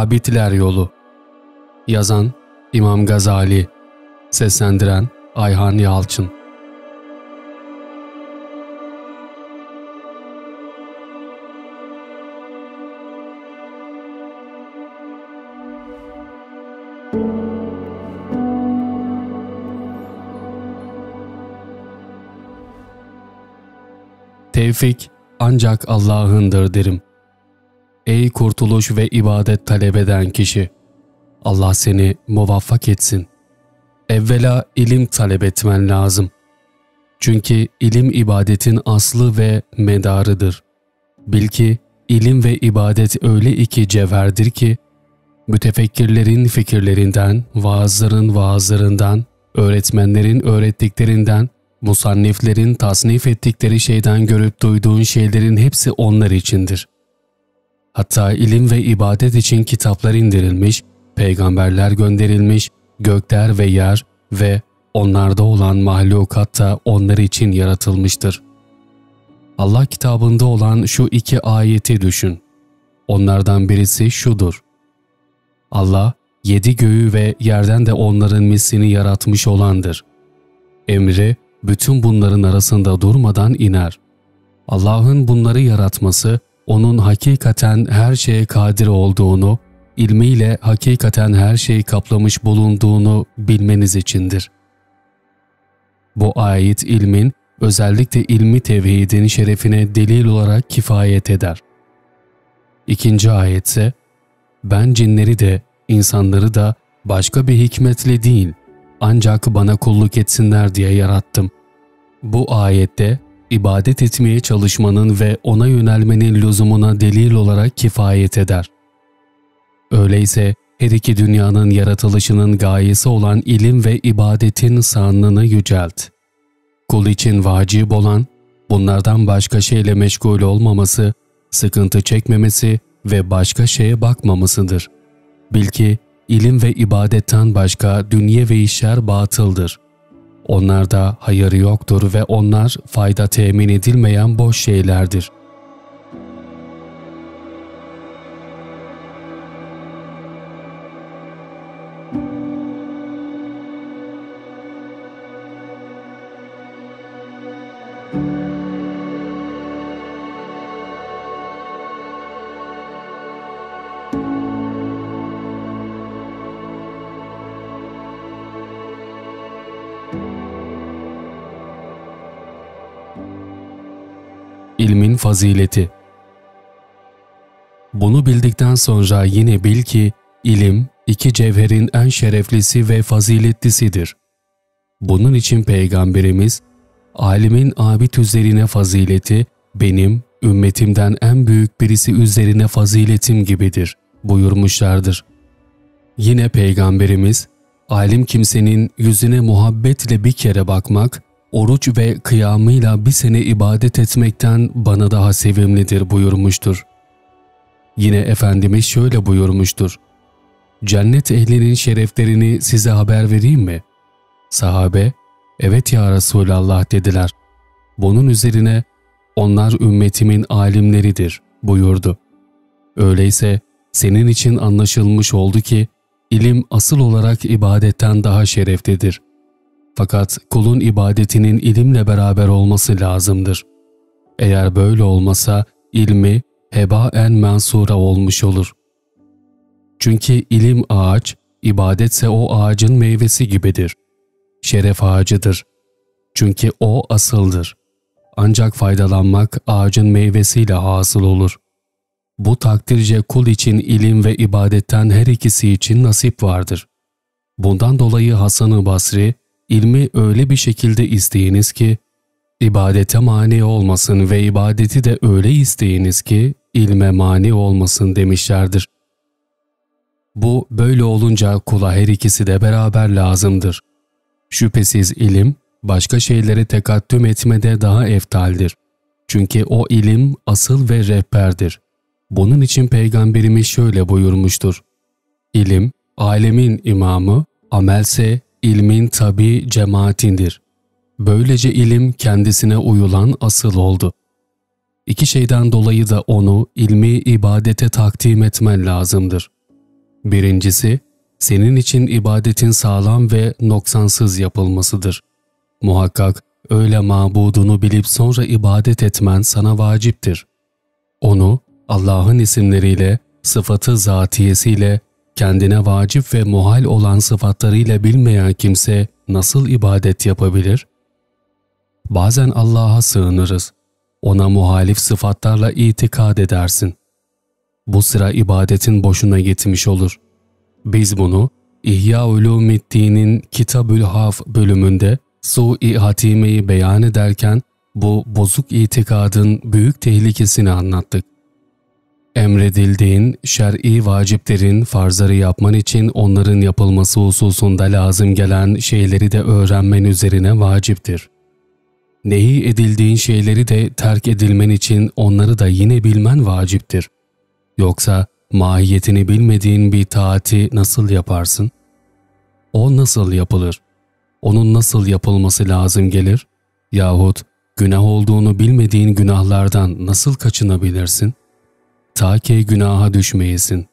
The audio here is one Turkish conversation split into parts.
Abidler Yolu Yazan İmam Gazali Seslendiren Ayhan Yalçın Tevfik ancak Allah'ındır derim. Ey kurtuluş ve ibadet talep eden kişi! Allah seni muvaffak etsin. Evvela ilim talep etmen lazım. Çünkü ilim ibadetin aslı ve medarıdır. Bil ki ilim ve ibadet öyle iki cevherdir ki, mütefekkirlerin fikirlerinden, vaazların vaazlarından, öğretmenlerin öğrettiklerinden, musanniflerin tasnif ettikleri şeyden görüp duyduğun şeylerin hepsi onlar içindir. Hatta ilim ve ibadet için kitaplar indirilmiş, peygamberler gönderilmiş, gökler ve yer ve onlarda olan mahlukat da onlar için yaratılmıştır. Allah kitabında olan şu iki ayeti düşün. Onlardan birisi şudur. Allah, yedi göğü ve yerden de onların mislini yaratmış olandır. Emri, bütün bunların arasında durmadan iner. Allah'ın bunları yaratması, onun hakikaten her şeye kadir olduğunu, ilmiyle hakikaten her şeyi kaplamış bulunduğunu bilmeniz içindir. Bu ayet ilmin, özellikle ilmi tevhidin şerefine delil olarak kifayet eder. İkinci ayetse, ben cinleri de, insanları da başka bir hikmetle değil, ancak bana kulluk etsinler diye yarattım. Bu ayette ibadet etmeye çalışmanın ve ona yönelmenin lüzumuna delil olarak kifayet eder. Öyleyse her iki dünyanın yaratılışının gayesi olan ilim ve ibadetin sağlığını yücelt. Kul için vacip olan, bunlardan başka şeyle meşgul olmaması, sıkıntı çekmemesi ve başka şeye bakmamasıdır. Bil ki ilim ve ibadetten başka dünya ve işler batıldır. Onlarda hayır yoktur ve onlar fayda temin edilmeyen boş şeylerdir.'' ilmin fazileti. Bunu bildikten sonra yine bil ki ilim iki cevherin en şereflisi ve faziletlisidir. Bunun için Peygamberimiz, alimin abid üzerine fazileti benim ümmetimden en büyük birisi üzerine faziletim gibidir buyurmuşlardır. Yine Peygamberimiz, alim kimsenin yüzüne muhabbetle bir kere bakmak, oruç ve kıyamıyla bir sene ibadet etmekten bana daha sevimlidir buyurmuştur. Yine Efendimiz şöyle buyurmuştur. Cennet ehlinin şereflerini size haber vereyim mi? Sahabe, evet ya Resulallah dediler. Bunun üzerine onlar ümmetimin alimleridir buyurdu. Öyleyse senin için anlaşılmış oldu ki ilim asıl olarak ibadetten daha şereflidir. Fakat kulun ibadetinin ilimle beraber olması lazımdır. Eğer böyle olmasa ilmi heba en mensura olmuş olur. Çünkü ilim ağaç, ibadetse o ağacın meyvesi gibidir. Şeref ağacıdır. Çünkü o asıldır. Ancak faydalanmak ağacın meyvesiyle hasıl olur. Bu takdirce kul için ilim ve ibadetten her ikisi için nasip vardır. Bundan dolayı Hasan-ı Basri, ilmi öyle bir şekilde isteyiniz ki, ibadete mani olmasın ve ibadeti de öyle isteyiniz ki, ilme mani olmasın demişlerdir. Bu böyle olunca kula her ikisi de beraber lazımdır. Şüphesiz ilim, başka şeylere tekattüm etmede daha eftaldir. Çünkü o ilim asıl ve rehberdir. Bunun için Peygamberimiz şöyle buyurmuştur. İlim, alemin imamı, amelse ilmin tabi cemaatindir. Böylece ilim kendisine uyulan asıl oldu. İki şeyden dolayı da onu ilmi ibadete takdim etmen lazımdır. Birincisi, senin için ibadetin sağlam ve noksansız yapılmasıdır. Muhakkak öyle mabudunu bilip sonra ibadet etmen sana vaciptir. Onu Allah'ın isimleriyle, sıfatı zatiyesiyle, kendine vacip ve muhal olan sıfatlarıyla bilmeyen kimse nasıl ibadet yapabilir? Bazen Allah'a sığınırız. Ona muhalif sıfatlarla itikad edersin. Bu sıra ibadetin boşuna gitmiş olur. Biz bunu İhya Ulumiddin'in Kitabül Haf bölümünde Su-i Hatime'yi beyan ederken bu bozuk itikadın büyük tehlikesini anlattık. Emredildiğin şer'i vaciplerin farzları yapman için onların yapılması hususunda lazım gelen şeyleri de öğrenmen üzerine vaciptir. Nehi edildiğin şeyleri de terk edilmen için onları da yine bilmen vaciptir. Yoksa mahiyetini bilmediğin bir taati nasıl yaparsın? O nasıl yapılır? Onun nasıl yapılması lazım gelir? Yahut günah olduğunu bilmediğin günahlardan nasıl kaçınabilirsin? Ta ki günaha düşmeyesin.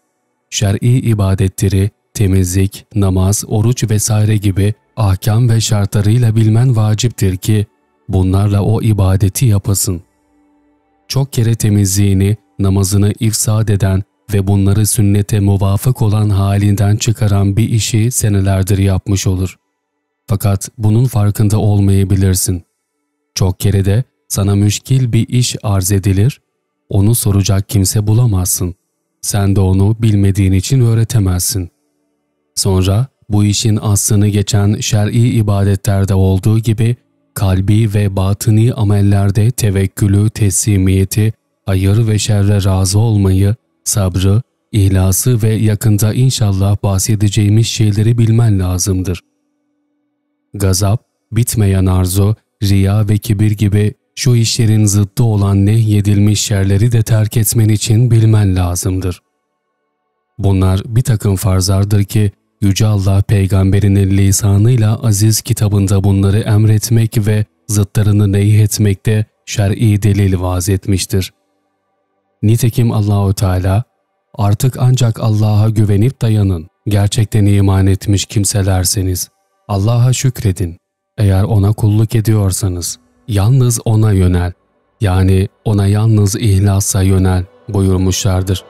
Şer'i ibadetleri, temizlik, namaz, oruç vesaire gibi ahkam ve şartlarıyla bilmen vaciptir ki bunlarla o ibadeti yapasın. Çok kere temizliğini, namazını ifsad eden ve bunları sünnete muvafık olan halinden çıkaran bir işi senelerdir yapmış olur. Fakat bunun farkında olmayabilirsin. Çok kere de sana müşkil bir iş arz edilir, onu soracak kimse bulamazsın. Sen de onu bilmediğin için öğretemezsin. Sonra bu işin aslını geçen şer'i ibadetlerde olduğu gibi kalbi ve batıni amellerde tevekkülü, teslimiyeti, hayır ve şerre razı olmayı, sabrı, ihlası ve yakında inşallah bahsedeceğimiz şeyleri bilmen lazımdır. Gazap, bitmeyen arzu, riya ve kibir gibi şu işlerin zıddı olan nehyedilmiş şerleri de terk etmen için bilmen lazımdır. Bunlar bir takım farzlardır ki Yüce Allah peygamberinin lisanıyla aziz kitabında bunları emretmek ve zıtlarını neyhetmekte şer'i delil vaz etmiştir. Nitekim Allahu Teala artık ancak Allah'a güvenip dayanın. Gerçekten iman etmiş kimselerseniz Allah'a şükredin. Eğer ona kulluk ediyorsanız yalnız ona yönel. Yani ona yalnız ihlasa yönel buyurmuşlardır.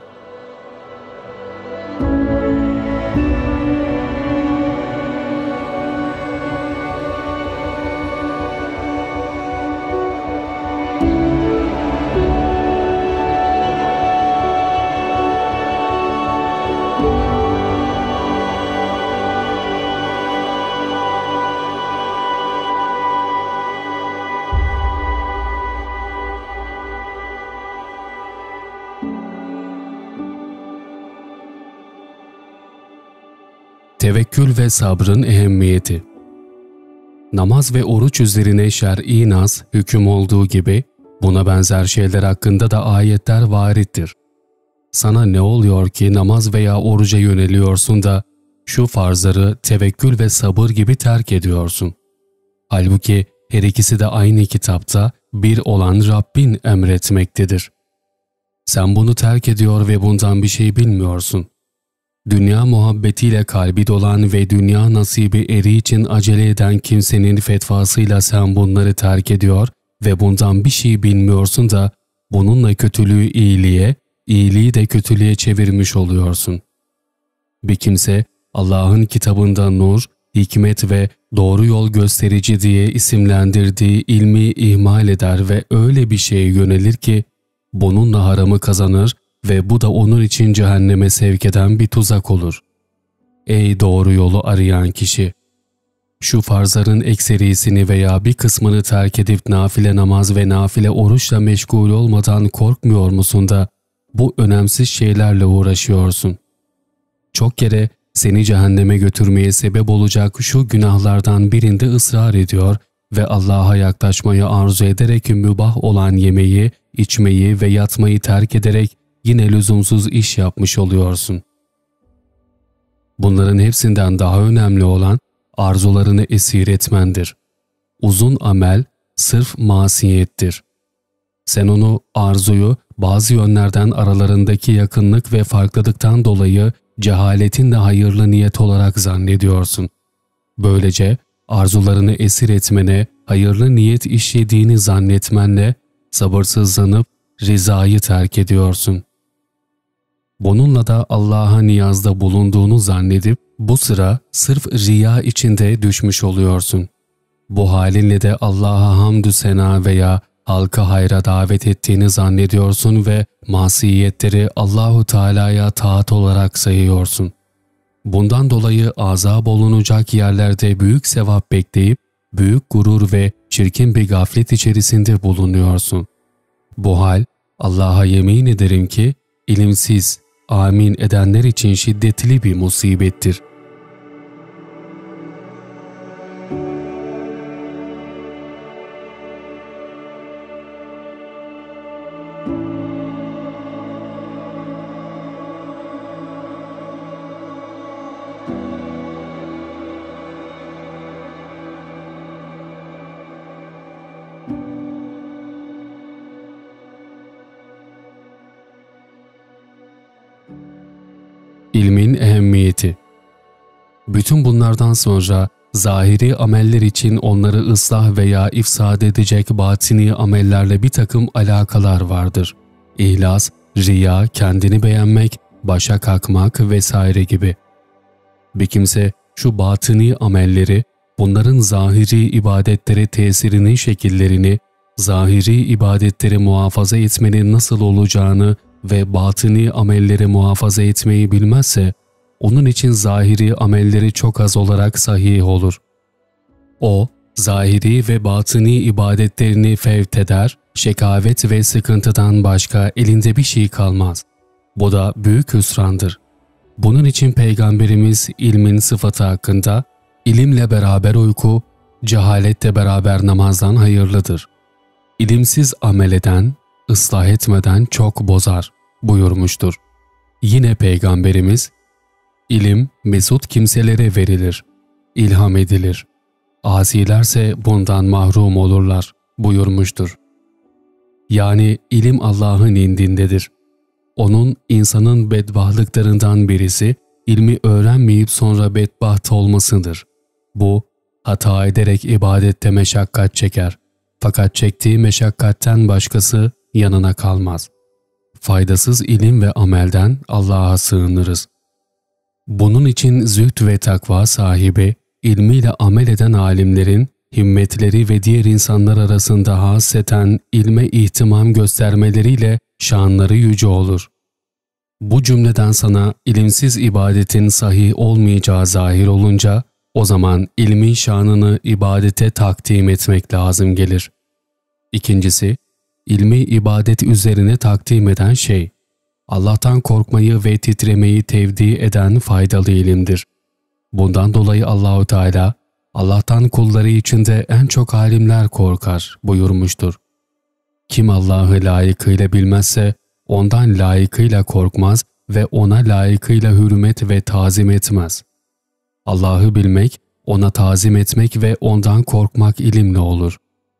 Tevekkül ve sabrın ehemmiyeti Namaz ve oruç üzerine şer'i nas, hüküm olduğu gibi buna benzer şeyler hakkında da ayetler varittir. Sana ne oluyor ki namaz veya oruca yöneliyorsun da şu farzları tevekkül ve sabır gibi terk ediyorsun. Halbuki her ikisi de aynı kitapta bir olan Rabbin emretmektedir. Sen bunu terk ediyor ve bundan bir şey bilmiyorsun dünya muhabbetiyle kalbi dolan ve dünya nasibi eri için acele eden kimsenin fetvasıyla sen bunları terk ediyor ve bundan bir şey bilmiyorsun da bununla kötülüğü iyiliğe, iyiliği de kötülüğe çevirmiş oluyorsun. Bir kimse Allah'ın kitabında nur, hikmet ve doğru yol gösterici diye isimlendirdiği ilmi ihmal eder ve öyle bir şeye yönelir ki bununla haramı kazanır ve bu da onun için cehenneme sevk eden bir tuzak olur. Ey doğru yolu arayan kişi! Şu farzların ekserisini veya bir kısmını terk edip nafile namaz ve nafile oruçla meşgul olmadan korkmuyor musun da bu önemsiz şeylerle uğraşıyorsun? Çok kere seni cehenneme götürmeye sebep olacak şu günahlardan birinde ısrar ediyor ve Allah'a yaklaşmayı arzu ederek mübah olan yemeği, içmeyi ve yatmayı terk ederek yine lüzumsuz iş yapmış oluyorsun. Bunların hepsinden daha önemli olan arzularını esir etmendir. Uzun amel sırf masiyettir. Sen onu arzuyu bazı yönlerden aralarındaki yakınlık ve farklılıktan dolayı cehaletinle hayırlı niyet olarak zannediyorsun. Böylece arzularını esir etmene, hayırlı niyet işlediğini zannetmenle sabırsızlanıp rizayı terk ediyorsun. Bununla da Allah'a niyazda bulunduğunu zannedip bu sıra sırf riya içinde düşmüş oluyorsun. Bu halinle de Allah'a hamdü sena veya halkı hayra davet ettiğini zannediyorsun ve masiyetleri Allahu Teala'ya taat olarak sayıyorsun. Bundan dolayı azap olunacak yerlerde büyük sevap bekleyip büyük gurur ve çirkin bir gaflet içerisinde bulunuyorsun. Bu hal Allah'a yemin ederim ki ilimsiz, amin edenler için şiddetli bir musibettir. İlmin ehemmiyeti Bütün bunlardan sonra zahiri ameller için onları ıslah veya ifsad edecek batini amellerle bir takım alakalar vardır. İhlas, riya, kendini beğenmek, başa kalkmak vesaire gibi. Bir kimse şu batini amelleri, bunların zahiri ibadetlere tesirinin şekillerini, zahiri ibadetleri muhafaza etmenin nasıl olacağını ve batını amelleri muhafaza etmeyi bilmezse, onun için zahiri amelleri çok az olarak sahih olur. O, zahiri ve batını ibadetlerini fevt eder, şekavet ve sıkıntıdan başka elinde bir şey kalmaz. Bu da büyük hüsrandır. Bunun için Peygamberimiz ilmin sıfatı hakkında, ilimle beraber uyku, cehalette beraber namazdan hayırlıdır. İlimsiz amel eden, ıslah etmeden çok bozar buyurmuştur. Yine Peygamberimiz, ilim mesut kimselere verilir, ilham edilir. Asilerse bundan mahrum olurlar buyurmuştur. Yani ilim Allah'ın indindedir. Onun insanın bedbahtlıklarından birisi ilmi öğrenmeyip sonra bedbaht olmasıdır. Bu, hata ederek ibadette meşakkat çeker. Fakat çektiği meşakkatten başkası yanına kalmaz. Faydasız ilim ve amelden Allah'a sığınırız. Bunun için zühd ve takva sahibi, ilmiyle amel eden alimlerin, himmetleri ve diğer insanlar arasında haseten ilme ihtimam göstermeleriyle şanları yüce olur. Bu cümleden sana ilimsiz ibadetin sahih olmayacağı zahir olunca, o zaman ilmin şanını ibadete takdim etmek lazım gelir. İkincisi, ilmi ibadet üzerine takdim eden şey, Allah'tan korkmayı ve titremeyi tevdi eden faydalı ilimdir. Bundan dolayı Allahu Teala Allah'tan kulları içinde en çok alimler korkar buyurmuştur. Kim Allah'ı layıkıyla bilmezse ondan layıkıyla korkmaz ve ona layıkıyla hürmet ve tazim etmez. Allah'ı bilmek, ona tazim etmek ve ondan korkmak ilimle olur.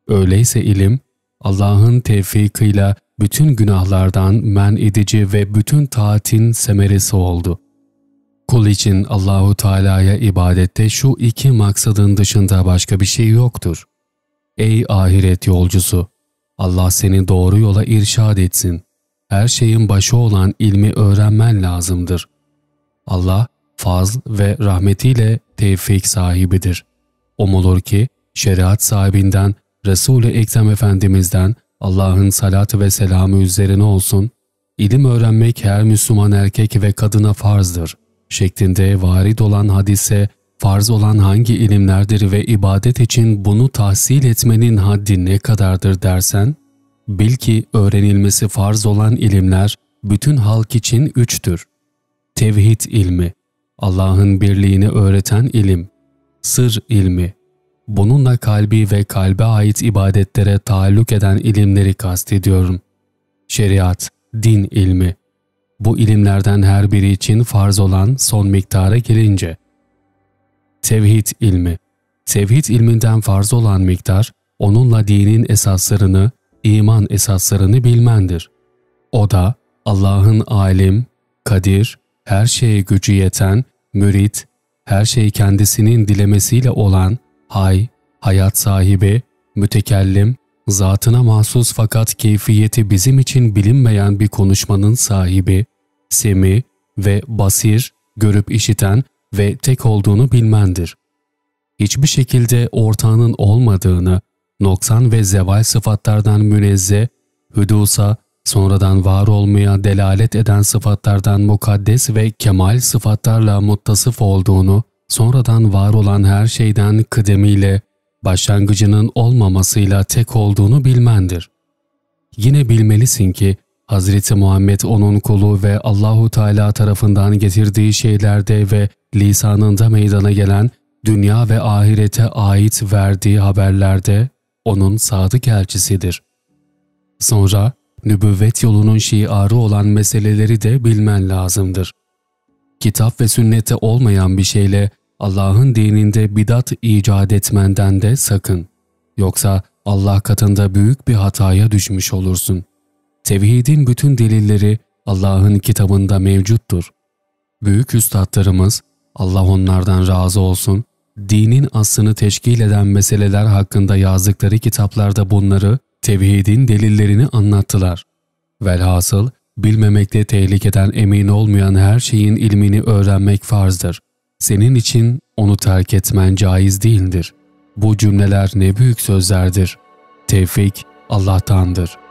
Öyleyse ilim, Allah'ın tevfikıyla bütün günahlardan men edici ve bütün taatin semeresi oldu. Kul için Allahu Teala'ya ibadette şu iki maksadın dışında başka bir şey yoktur. Ey ahiret yolcusu! Allah seni doğru yola irşad etsin. Her şeyin başı olan ilmi öğrenmen lazımdır. Allah fazl ve rahmetiyle tevfik sahibidir. Umulur ki şeriat sahibinden Resul-i Ekrem Efendimiz'den Allah'ın salatı ve selamı üzerine olsun, ilim öğrenmek her Müslüman erkek ve kadına farzdır şeklinde varid olan hadise farz olan hangi ilimlerdir ve ibadet için bunu tahsil etmenin haddi ne kadardır dersen, bil ki öğrenilmesi farz olan ilimler bütün halk için üçtür. Tevhid ilmi, Allah'ın birliğini öğreten ilim, sır ilmi, Bununla kalbi ve kalbe ait ibadetlere taalluk eden ilimleri kastediyorum. Şeriat, din ilmi. Bu ilimlerden her biri için farz olan son miktara gelince. Tevhid ilmi. Tevhid ilminden farz olan miktar, onunla dinin esaslarını, iman esaslarını bilmendir. O da Allah'ın alim, kadir, her şeye gücü yeten, mürit, her şey kendisinin dilemesiyle olan, hay, hayat sahibi, mütekellim, zatına mahsus fakat keyfiyeti bizim için bilinmeyen bir konuşmanın sahibi, semi ve basir, görüp işiten ve tek olduğunu bilmendir. Hiçbir şekilde ortağının olmadığını, noksan ve zeval sıfatlardan münezzeh, hüdusa, sonradan var olmaya delalet eden sıfatlardan mukaddes ve kemal sıfatlarla muttasıf olduğunu, sonradan var olan her şeyden kıdemiyle, başlangıcının olmamasıyla tek olduğunu bilmendir. Yine bilmelisin ki Hazreti Muhammed onun kulu ve Allahu Teala tarafından getirdiği şeylerde ve lisanında meydana gelen dünya ve ahirete ait verdiği haberlerde onun sadık elçisidir. Sonra nübüvvet yolunun şiarı olan meseleleri de bilmen lazımdır. Kitap ve sünnette olmayan bir şeyle Allah'ın dininde bidat icat etmenden de sakın. Yoksa Allah katında büyük bir hataya düşmüş olursun. Tevhidin bütün delilleri Allah'ın kitabında mevcuttur. Büyük üstadlarımız, Allah onlardan razı olsun, dinin aslını teşkil eden meseleler hakkında yazdıkları kitaplarda bunları, tevhidin delillerini anlattılar. Velhasıl, bilmemekte tehlikeden emin olmayan her şeyin ilmini öğrenmek farzdır. Senin için onu terk etmen caiz değildir. Bu cümleler ne büyük sözlerdir. Tevfik Allah'tandır.''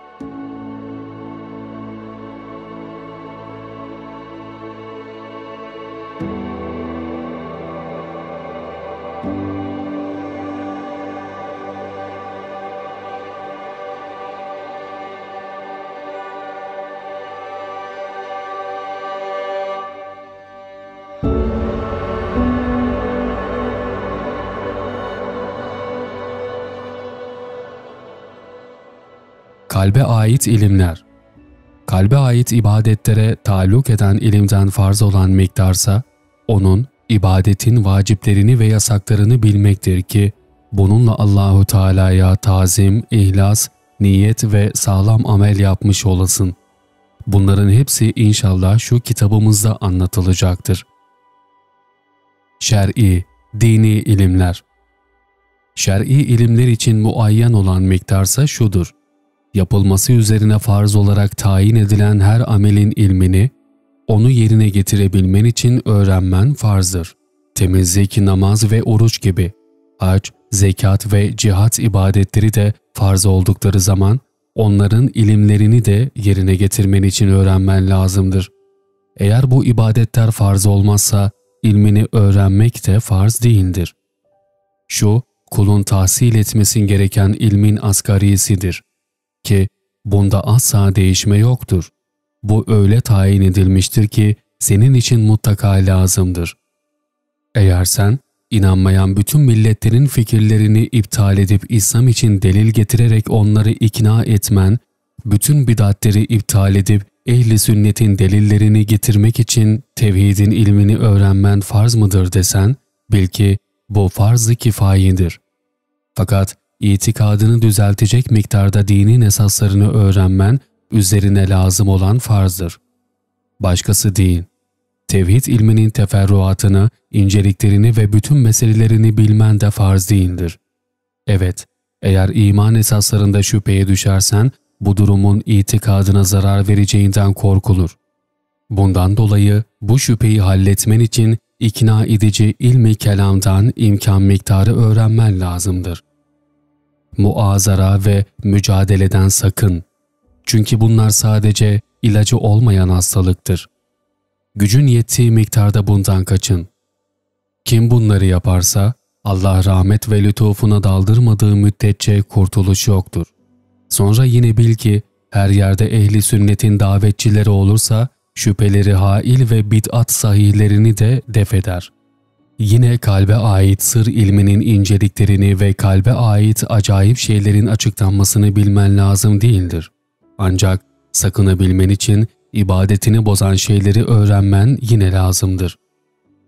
Kalbe ait ilimler Kalbe ait ibadetlere taluk eden ilimden farz olan miktarsa, onun ibadetin vaciplerini ve yasaklarını bilmektir ki, bununla Allahu Teala'ya tazim, ihlas, niyet ve sağlam amel yapmış olasın. Bunların hepsi inşallah şu kitabımızda anlatılacaktır. Şer'i, dini ilimler Şer'i ilimler için muayyen olan miktarsa şudur yapılması üzerine farz olarak tayin edilen her amelin ilmini, onu yerine getirebilmen için öğrenmen farzdır. Temizlik, namaz ve oruç gibi, hac, zekat ve cihat ibadetleri de farz oldukları zaman onların ilimlerini de yerine getirmen için öğrenmen lazımdır. Eğer bu ibadetler farz olmazsa ilmini öğrenmek de farz değildir. Şu, kulun tahsil etmesin gereken ilmin asgarisidir ki bunda asla değişme yoktur. Bu öyle tayin edilmiştir ki senin için mutlaka lazımdır. Eğer sen inanmayan bütün milletlerin fikirlerini iptal edip İslam için delil getirerek onları ikna etmen, bütün bidatleri iptal edip ehli sünnetin delillerini getirmek için tevhidin ilmini öğrenmen farz mıdır desen, bil ki bu farz-ı kifayedir. Fakat itikadını düzeltecek miktarda dinin esaslarını öğrenmen üzerine lazım olan farzdır. Başkası değil. Tevhid ilminin teferruatını, inceliklerini ve bütün meselelerini bilmen de farz değildir. Evet, eğer iman esaslarında şüpheye düşersen, bu durumun itikadına zarar vereceğinden korkulur. Bundan dolayı bu şüpheyi halletmen için ikna edici ilmi kelamdan imkan miktarı öğrenmen lazımdır muazara ve mücadeleden sakın. Çünkü bunlar sadece ilacı olmayan hastalıktır. Gücün yettiği miktarda bundan kaçın. Kim bunları yaparsa Allah rahmet ve lütufuna daldırmadığı müddetçe kurtuluş yoktur. Sonra yine bil ki her yerde ehli sünnetin davetçileri olursa şüpheleri hail ve bid'at sahihlerini de def eder. Yine kalbe ait sır ilminin inceliklerini ve kalbe ait acayip şeylerin açıklanmasını bilmen lazım değildir. Ancak sakınabilmen için ibadetini bozan şeyleri öğrenmen yine lazımdır.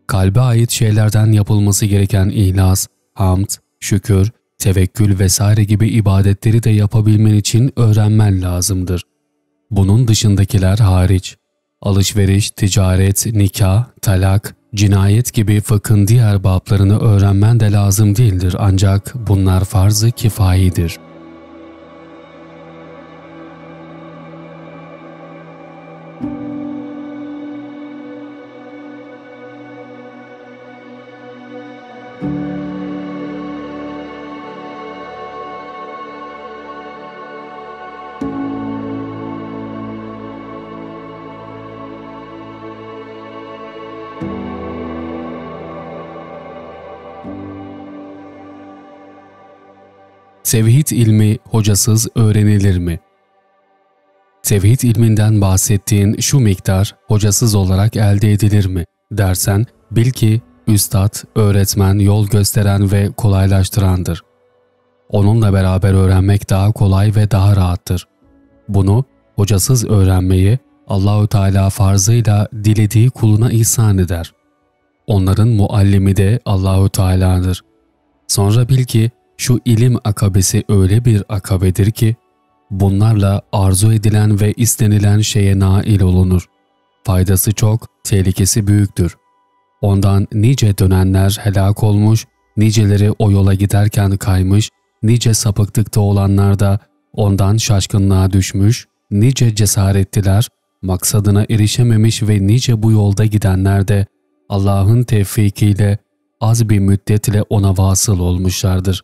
Kalbe ait şeylerden yapılması gereken ihlas, hamd, şükür, tevekkül vesaire gibi ibadetleri de yapabilmen için öğrenmen lazımdır. Bunun dışındakiler hariç. Alışveriş, ticaret, nikah, talak, cinayet gibi fıkhın diğer bablarını öğrenmen de lazım değildir ancak bunlar farz-ı kifayidir.'' Tevhid ilmi hocasız öğrenilir mi? Tevhid ilminden bahsettiğin şu miktar hocasız olarak elde edilir mi dersen bil ki üstad, öğretmen, yol gösteren ve kolaylaştırandır. Onunla beraber öğrenmek daha kolay ve daha rahattır. Bunu hocasız öğrenmeyi Allahü Teala farzıyla dilediği kuluna ihsan eder. Onların muallimi de Allahü Teala'dır. Sonra bil ki şu ilim akabesi öyle bir akabedir ki, bunlarla arzu edilen ve istenilen şeye nail olunur. Faydası çok, tehlikesi büyüktür. Ondan nice dönenler helak olmuş, niceleri o yola giderken kaymış, nice sapıklıkta olanlar da ondan şaşkınlığa düşmüş, nice cesaretliler, maksadına erişememiş ve nice bu yolda gidenler de Allah'ın tevfikiyle az bir müddetle ona vasıl olmuşlardır.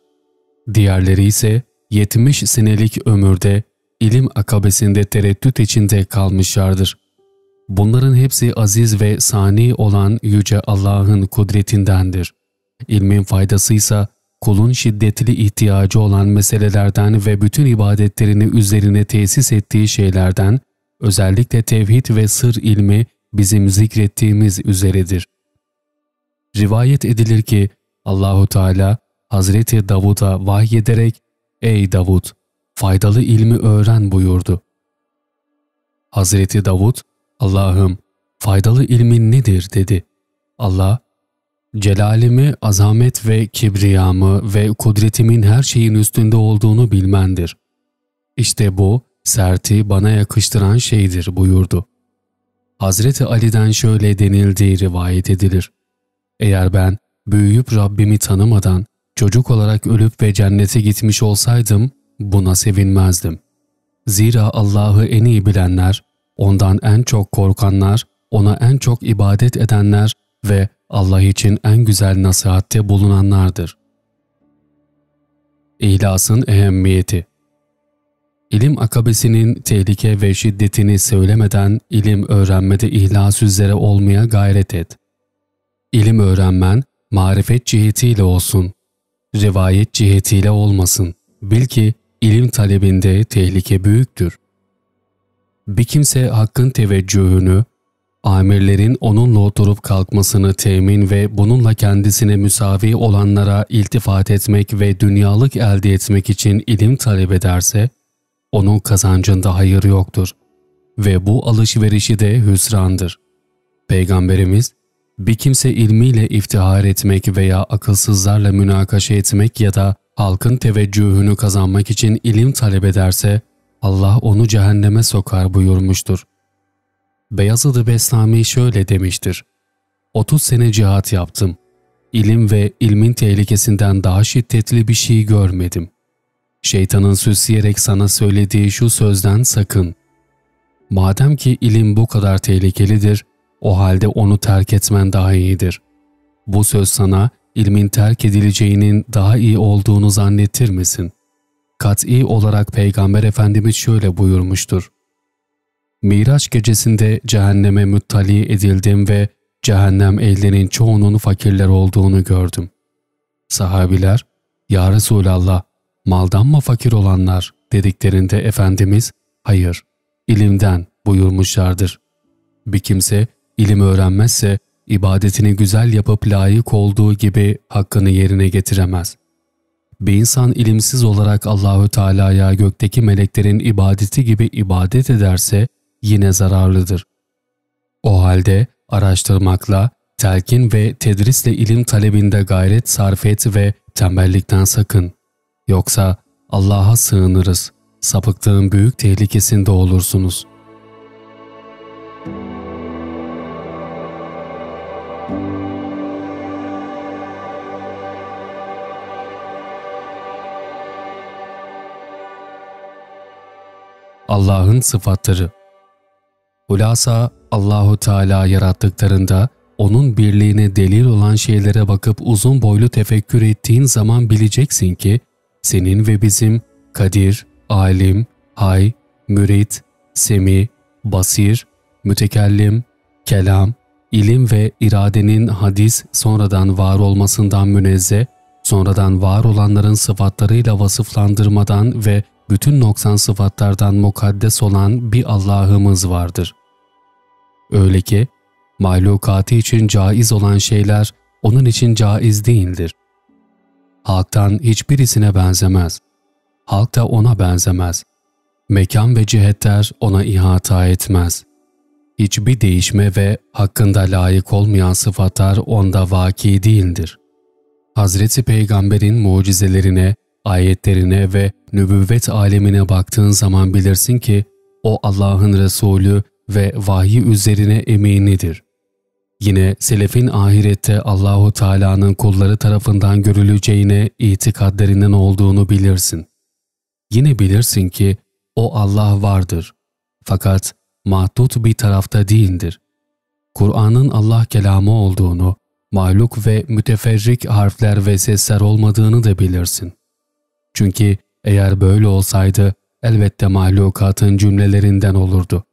Diğerleri ise 70 senelik ömürde ilim akabesinde tereddüt içinde kalmışlardır. Bunların hepsi aziz ve sani olan Yüce Allah'ın kudretindendir. İlmin faydası ise kulun şiddetli ihtiyacı olan meselelerden ve bütün ibadetlerini üzerine tesis ettiği şeylerden, özellikle tevhid ve sır ilmi bizim zikrettiğimiz üzeredir. Rivayet edilir ki Allahu Teala Hazreti Davud'a vahyederek ''Ey Davud, faydalı ilmi öğren.'' buyurdu. Hazreti Davud, ''Allah'ım, faydalı ilmin nedir?'' dedi. Allah, ''Celalimi, azamet ve kibriyamı ve kudretimin her şeyin üstünde olduğunu bilmendir. İşte bu, serti bana yakıştıran şeydir.'' buyurdu. Hazreti Ali'den şöyle denildiği rivayet edilir. Eğer ben büyüyüp Rabbimi tanımadan Çocuk olarak ölüp ve cennete gitmiş olsaydım buna sevinmezdim. Zira Allah'ı en iyi bilenler, ondan en çok korkanlar, ona en çok ibadet edenler ve Allah için en güzel nasihatte bulunanlardır. İhlasın ehemmiyeti İlim akabesinin tehlike ve şiddetini söylemeden ilim öğrenmede ihlas üzere olmaya gayret et. İlim öğrenmen marifet cihetiyle olsun rivayet cihetiyle olmasın. Bil ki ilim talebinde tehlike büyüktür. Bir kimse hakkın teveccühünü, amirlerin onunla oturup kalkmasını temin ve bununla kendisine müsavi olanlara iltifat etmek ve dünyalık elde etmek için ilim talep ederse, onun kazancında hayır yoktur ve bu alışverişi de hüsrandır. Peygamberimiz, bir kimse ilmiyle iftihar etmek veya akılsızlarla münakaşa etmek ya da halkın teveccühünü kazanmak için ilim talep ederse Allah onu cehenneme sokar buyurmuştur. Beyazıd-ı Beslami şöyle demiştir. 30 sene cihat yaptım. İlim ve ilmin tehlikesinden daha şiddetli bir şey görmedim. Şeytanın süsleyerek sana söylediği şu sözden sakın. Madem ki ilim bu kadar tehlikelidir, o halde onu terk etmen daha iyidir. Bu söz sana ilmin terk edileceğinin daha iyi olduğunu zannettir misin? Kat'i olarak Peygamber Efendimiz şöyle buyurmuştur. Miraç gecesinde cehenneme müttali edildim ve cehennem ehlinin çoğunun fakirler olduğunu gördüm. Sahabiler, Ya Resulallah, maldan mı fakir olanlar dediklerinde Efendimiz, hayır, ilimden buyurmuşlardır. Bir kimse İlim öğrenmezse ibadetini güzel yapıp layık olduğu gibi hakkını yerine getiremez. Bir insan ilimsiz olarak Allahü Teala'ya gökteki meleklerin ibadeti gibi ibadet ederse yine zararlıdır. O halde araştırmakla, telkin ve tedrisle ilim talebinde gayret sarf et ve tembellikten sakın. Yoksa Allah'a sığınırız, sapıktığın büyük tehlikesinde olursunuz.'' Allah'ın sıfatları. Hulasa Allahu Teala yarattıklarında onun birliğine delil olan şeylere bakıp uzun boylu tefekkür ettiğin zaman bileceksin ki senin ve bizim kadir, alim, hay, mürit, semi, basir, mütekellim, kelam, ilim ve iradenin hadis sonradan var olmasından münezzeh, sonradan var olanların sıfatlarıyla vasıflandırmadan ve bütün noksan sıfatlardan mukaddes olan bir Allah'ımız vardır. Öyle ki, mahlukatı için caiz olan şeyler onun için caiz değildir. Halktan hiçbirisine benzemez. Halk da ona benzemez. Mekan ve cihetler ona ihata etmez. Hiçbir değişme ve hakkında layık olmayan sıfatlar onda vaki değildir. Hazreti Peygamber'in mucizelerine, ayetlerine ve nübüvvet alemine baktığın zaman bilirsin ki o Allah'ın Resulü ve vahiy üzerine eminidir. Yine selefin ahirette Allahu Teala'nın kulları tarafından görüleceğine itikadlarının olduğunu bilirsin. Yine bilirsin ki o Allah vardır. Fakat mahdut bir tarafta değildir. Kur'an'ın Allah kelamı olduğunu, mahluk ve müteferrik harfler ve sesler olmadığını da bilirsin. Çünkü eğer böyle olsaydı elbette mahlukatın cümlelerinden olurdu.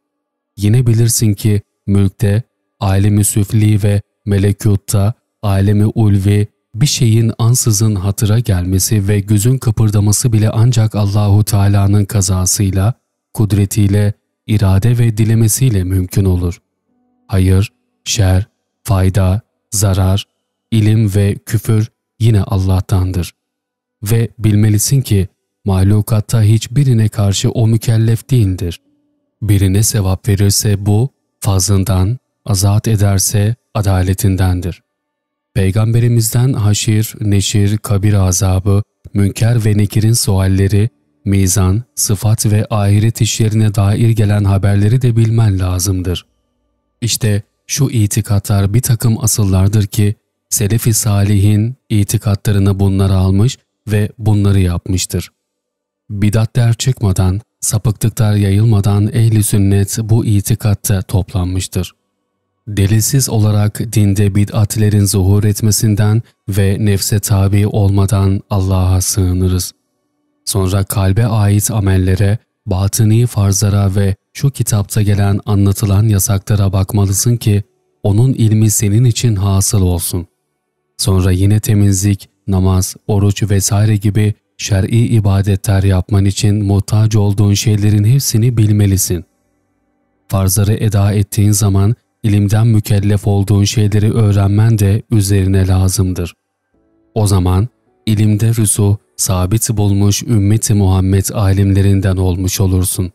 Yine bilirsin ki mülkte, alemi süfli ve melekutta, alemi ulvi bir şeyin ansızın hatıra gelmesi ve gözün kıpırdaması bile ancak Allahu Teala'nın kazasıyla, kudretiyle, irade ve dilemesiyle mümkün olur. Hayır, şer, fayda, zarar, ilim ve küfür yine Allah'tandır. Ve bilmelisin ki mahlukatta hiçbirine karşı o mükellef değildir. Birine sevap verirse bu fazlından, azat ederse adaletindendir. Peygamberimizden haşir, neşir, kabir azabı, münker ve nekirin sualleri, mizan, sıfat ve ahiret işlerine dair gelen haberleri de bilmen lazımdır. İşte şu itikatlar bir takım asıllardır ki, Selefi Salih'in itikatlarını bunları almış ve bunları yapmıştır. Bidatler çıkmadan, sapıklıklar yayılmadan ehli sünnet bu itikatta toplanmıştır. Delilsiz olarak dinde bid'atlerin zuhur etmesinden ve nefse tabi olmadan Allah'a sığınırız. Sonra kalbe ait amellere, batıni farzlara ve şu kitapta gelen anlatılan yasaklara bakmalısın ki onun ilmi senin için hasıl olsun. Sonra yine temizlik, namaz, oruç vesaire gibi şer'i ibadetler yapman için muhtaç olduğun şeylerin hepsini bilmelisin. Farzları eda ettiğin zaman ilimden mükellef olduğun şeyleri öğrenmen de üzerine lazımdır. O zaman ilimde rüsu sabit bulmuş ümmeti Muhammed alimlerinden olmuş olursun.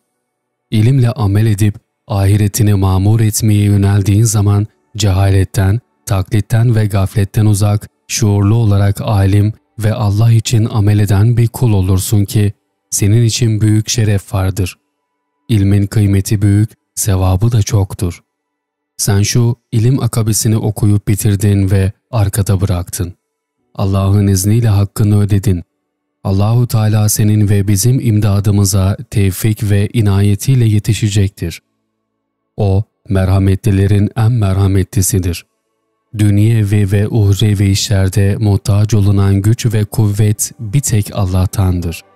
İlimle amel edip ahiretini mamur etmeye yöneldiğin zaman cehaletten, taklitten ve gafletten uzak, şuurlu olarak alim ve Allah için amel eden bir kul olursun ki senin için büyük şeref vardır. İlmin kıymeti büyük, sevabı da çoktur. Sen şu ilim akabesini okuyup bitirdin ve arkada bıraktın. Allah'ın izniyle hakkını ödedin. Allahu Teala senin ve bizim imdadımıza tevfik ve inayetiyle yetişecektir. O, merhametlilerin en merhametlisidir. Dünyevi ve uhrevi işlerde muhtaç olunan güç ve kuvvet bir tek Allah'tandır.''